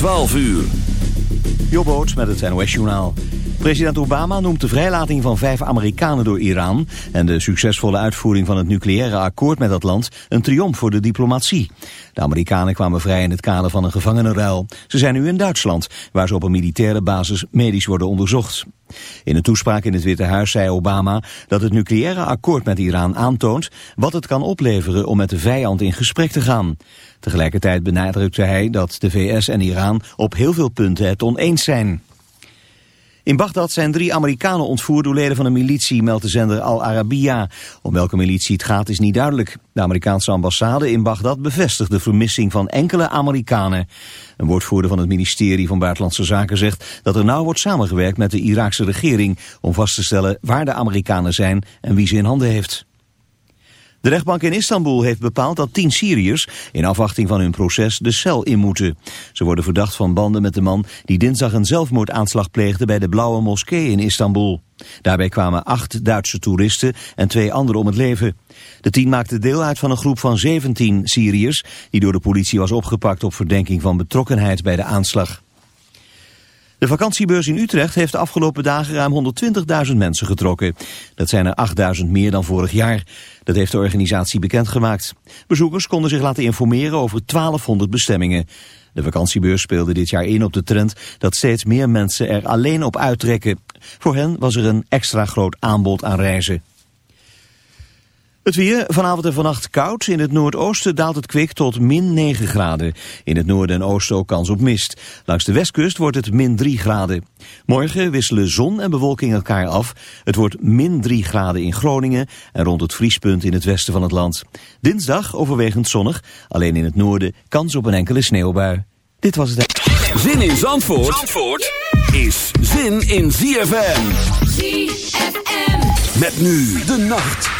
12 uur. Jobboot met het NOS-journaal. President Obama noemt de vrijlating van vijf Amerikanen door Iran... en de succesvolle uitvoering van het nucleaire akkoord met dat land... een triomf voor de diplomatie. De Amerikanen kwamen vrij in het kader van een gevangenenruil. Ze zijn nu in Duitsland, waar ze op een militaire basis medisch worden onderzocht. In een toespraak in het Witte Huis zei Obama dat het nucleaire akkoord met Iran aantoont... wat het kan opleveren om met de vijand in gesprek te gaan. Tegelijkertijd benadrukte hij dat de VS en Iran op heel veel punten het oneens zijn. In Bagdad zijn drie Amerikanen ontvoerd door leden van een militie, meldt de zender Al Arabiya. Om welke militie het gaat is niet duidelijk. De Amerikaanse ambassade in Bagdad bevestigt de vermissing van enkele Amerikanen. Een woordvoerder van het ministerie van Buitenlandse Zaken zegt dat er nauw wordt samengewerkt met de Iraakse regering om vast te stellen waar de Amerikanen zijn en wie ze in handen heeft. De rechtbank in Istanbul heeft bepaald dat tien Syriërs in afwachting van hun proces de cel in moeten. Ze worden verdacht van banden met de man die dinsdag een zelfmoordaanslag pleegde bij de Blauwe Moskee in Istanbul. Daarbij kwamen acht Duitse toeristen en twee anderen om het leven. De tien maakten deel uit van een groep van 17 Syriërs die door de politie was opgepakt op verdenking van betrokkenheid bij de aanslag. De vakantiebeurs in Utrecht heeft de afgelopen dagen ruim 120.000 mensen getrokken. Dat zijn er 8.000 meer dan vorig jaar. Dat heeft de organisatie bekendgemaakt. Bezoekers konden zich laten informeren over 1200 bestemmingen. De vakantiebeurs speelde dit jaar in op de trend dat steeds meer mensen er alleen op uittrekken. Voor hen was er een extra groot aanbod aan reizen. Het weer, vanavond en vannacht koud. In het noordoosten daalt het kwik tot min 9 graden. In het noorden en oosten ook kans op mist. Langs de westkust wordt het min 3 graden. Morgen wisselen zon en bewolking elkaar af. Het wordt min 3 graden in Groningen en rond het vriespunt in het westen van het land. Dinsdag overwegend zonnig, alleen in het noorden kans op een enkele sneeuwbui. Dit was het. Zin in Zandvoort, Zandvoort is zin in ZFM. ZFM. Met nu de nacht.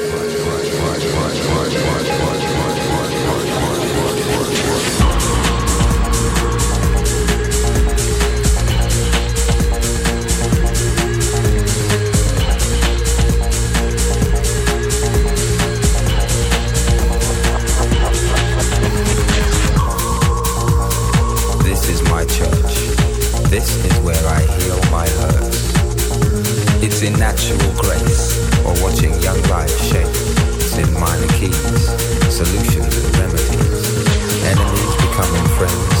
Natural grace or watching young life shape. In minor keys, solutions and remedies. Enemies becoming friends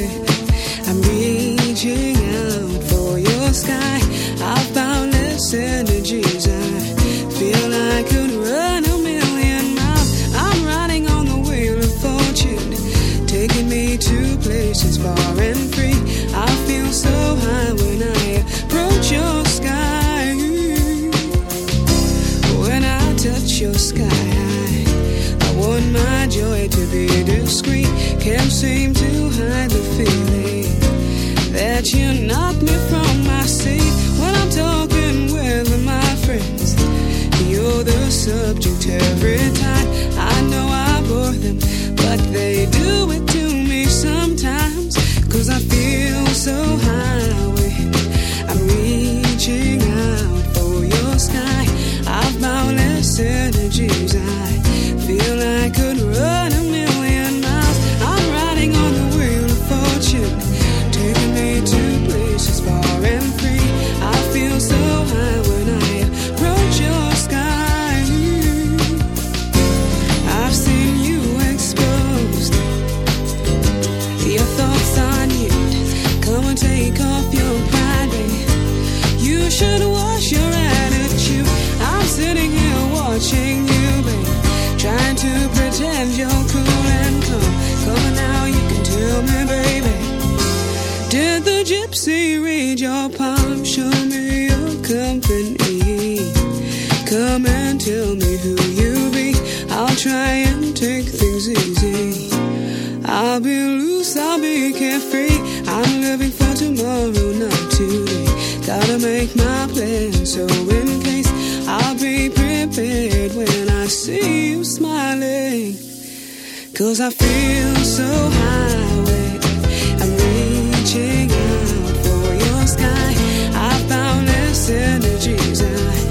free. I'm living for tomorrow, not today. Gotta make my plans so in case I'll be prepared when I see you smiling. Cause I feel so high. I'm reaching out for your sky. I found this energies I